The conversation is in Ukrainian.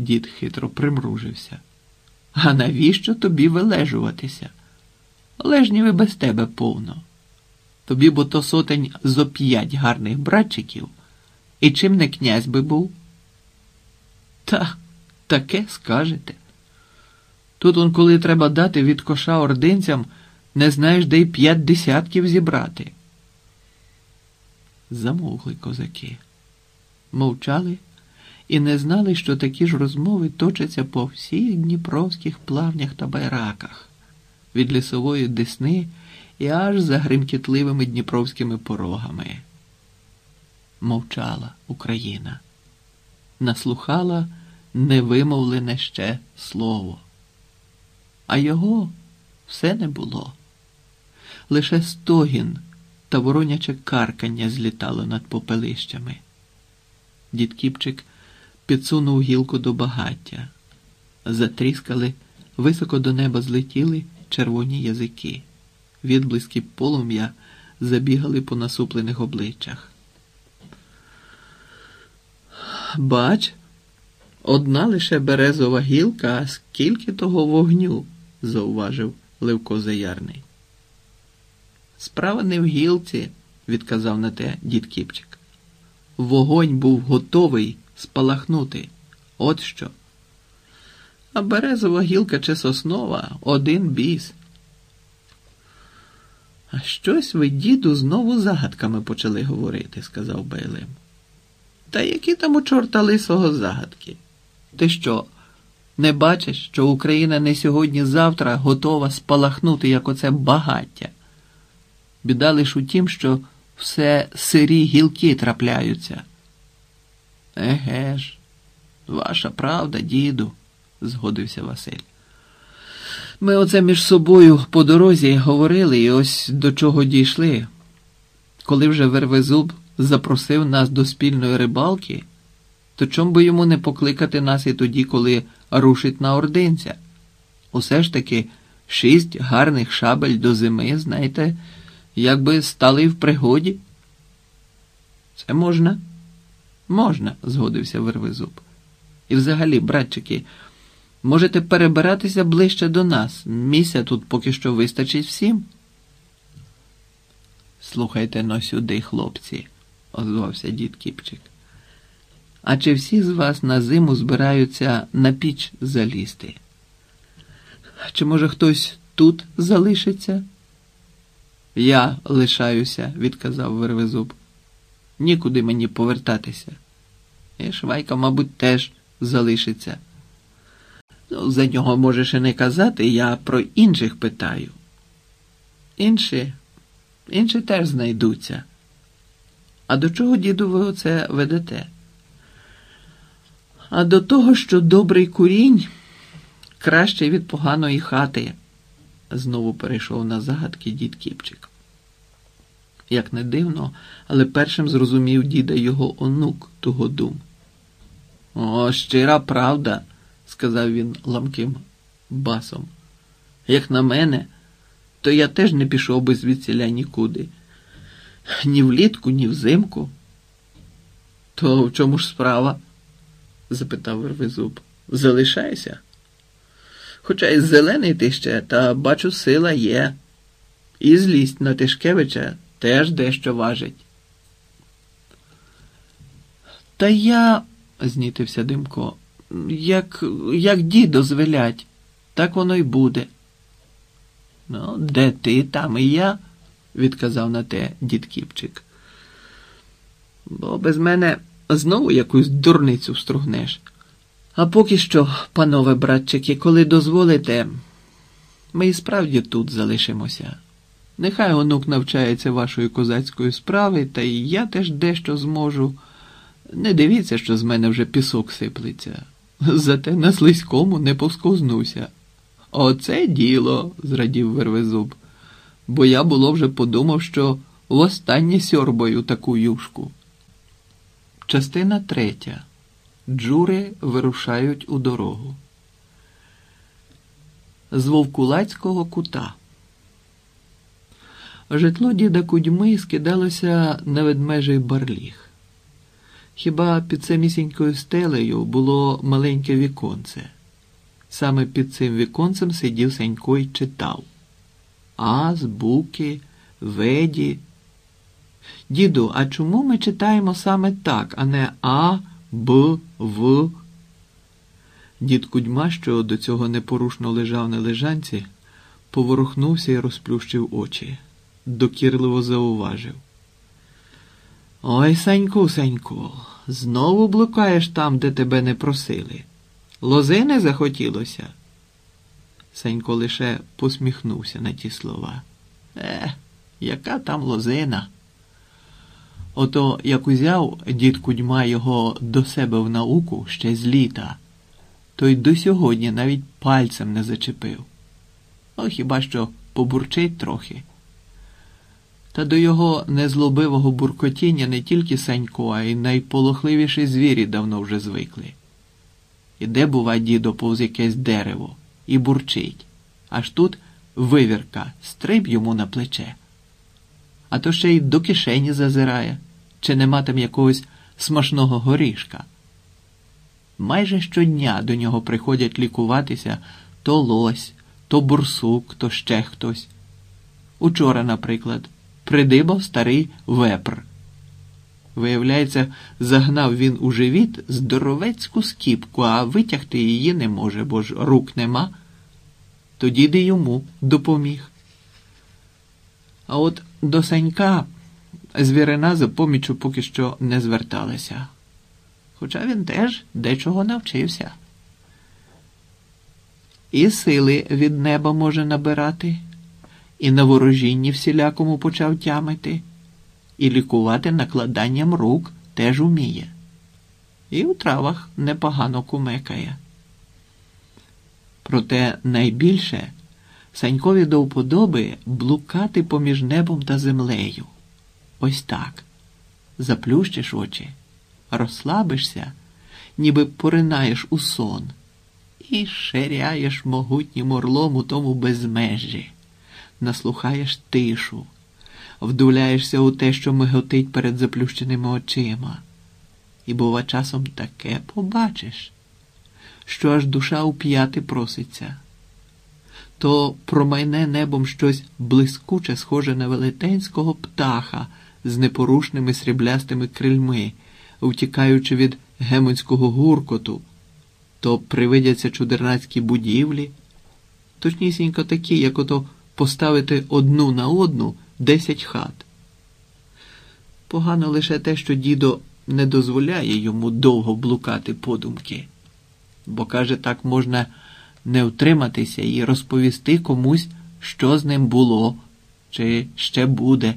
Дід хитро примружився. А навіщо тобі вилежуватися? Лежнів і без тебе повно. Тобі бо то сотень зо п'ять гарних братчиків, і чим не князь би був? Та, таке скажете. Тут он, коли треба дати від коша ординцям, не знаєш, де й п'ять десятків зібрати. Замовкли козаки, мовчали і не знали, що такі ж розмови точаться по всіх дніпровських плавнях та байраках, від лісової десни і аж за гримкітливими дніпровськими порогами. Мовчала Україна, наслухала невимовлене ще слово, а його все не було. Лише стогін та вороняче каркання злітало над попелищами. Дід підсунув гілку до багаття. Затріскали, високо до неба злетіли червоні язики. Відблиски полум'я забігали по насуплених обличчях. Бач, одна лише березова гілка, а скільки того вогню, зауважив Левко Заярний. Справа не в гілці, відказав на те дід Кіпчик. Вогонь був готовий спалахнути. От що. А березова гілка чи соснова один біс. А щось ви, діду, знову загадками почали говорити, сказав Бейлем. Та які там у чорта лисого загадки? Ти що, не бачиш, що Україна не сьогодні-завтра готова спалахнути, як оце багаття? Біда лиш у тім, що все сирі гілки трапляються. Еге ж, ваша правда, діду, згодився Василь. Ми оце між собою по дорозі говорили і ось до чого дійшли. Коли вже Вервезуб запросив нас до спільної рибалки, то чом би йому не покликати нас і тоді, коли рушить на ординця? Усе ж таки шість гарних шабель до зими, знаєте, якби стали в пригоді. Це можна? Можна, згодився Вервезуб. І взагалі, братчики, можете перебиратися ближче до нас. Місця тут поки що вистачить всім. Слухайте но сюди, хлопці, озвався дід Кіпчик. А чи всі з вас на зиму збираються на піч залізти? Чи може хтось тут залишиться? Я лишаюся, відказав Вервезуб. Нікуди мені повертатися. І Швайка, мабуть, теж залишиться. Ну, за нього можеш і не казати, я про інших питаю. Інші, інші теж знайдуться. А до чого, діду, ви оце ведете? А до того, що добрий курінь краще від поганої хати, знову перейшов на загадки дід Кіпчик. Як не дивно, але першим зрозумів діда його онук Тугодум. О, щира правда, сказав він ламким басом. Як на мене, то я теж не пішов би звідсіля нікуди. Ні влітку, ні взимку. То в чому ж справа? запитав Вервезуб. Залишайся. Хоча й зелений ти ще, та бачу, сила є. І злість на Тишкевича теж дещо важить. Та я, знітився Димко, як як дідо звелять, так воно й буде. Ну, де ти, там і я, відказав на те дід Кіпчик. Бо без мене знову якусь дурницю стругнеш. А поки що, панове братчики, коли дозволите, ми і справді тут залишимося. Нехай онук навчається вашої козацької справи, та і я теж дещо зможу. Не дивіться, що з мене вже пісок сиплеться. Зате на слизькому не посковзнуся. Оце діло, зрадів Вервезуб, бо я було вже подумав, що востаннє сьорбаю таку юшку. Частина третя. Джури вирушають у дорогу. З Вовкулацького кута. Житло діда Кудьми скидалося на ведмежий барліг. Хіба під самісінькою стелею було маленьке віконце. Саме під цим віконцем сидів Сенько й читав. Аз, буки, веді. Діду, а чому ми читаємо саме так, а не А, Б, В? Дід Кудьма, що до цього непорушно лежав на лежанці, поворухнувся і розплющив очі, докірливо зауважив. Ой, Саньку, Саньку, знову блукаєш там, де тебе не просили. Лози не захотілося. Санько лише посміхнувся на ті слова. Е, яка там лозина? Ото як узяв дід Кудьма його до себе в науку ще з літа, то й до сьогодні навіть пальцем не зачепив. Ну, хіба що побурчить трохи. Та до його незлобивого буркотіння не тільки Санько, а й найполохливіші звірі давно вже звикли. Іде, бува, дідо повз якесь дерево і бурчить, аж тут вивірка стриб йому на плече. А то ще й до кишені зазирає, чи нема там якогось смачного горішка. Майже щодня до нього приходять лікуватися то лось, то бурсук, то ще хтось. Учора, наприклад, придибав старий вепр. Виявляється, загнав він у живіт здоровецьку скіпку, а витягти її не може, бо ж рук нема. Тоді де йому допоміг. А от до Санька звірина за поміччю поки що не зверталася. Хоча він теж дечого навчився. І сили від неба може набирати, і на ворожінні всілякому почав тямити, і лікувати накладанням рук теж уміє, і у травах непогано кумекає. Проте найбільше Санькові до вподоби блукати поміж небом та землею. Ось так. Заплющиш очі, розслабишся, ніби поринаєш у сон, і ширяєш могутнім орлом у тому безмежжі, наслухаєш тишу, вдуляєшся у те, що миготить перед заплющеними очима. І, бува, часом таке побачиш, що аж душа у п'яти проситься то промайне небом щось блискуче, схоже на велетенського птаха з непорушними сріблястими крильми, втікаючи від гемонського гуркоту, то привидяться чудернацькі будівлі, точнісінько такі, як ото поставити одну на одну десять хат. Погано лише те, що дідо не дозволяє йому довго блукати подумки, бо каже, так можна не втриматися і розповісти комусь, що з ним було чи ще буде.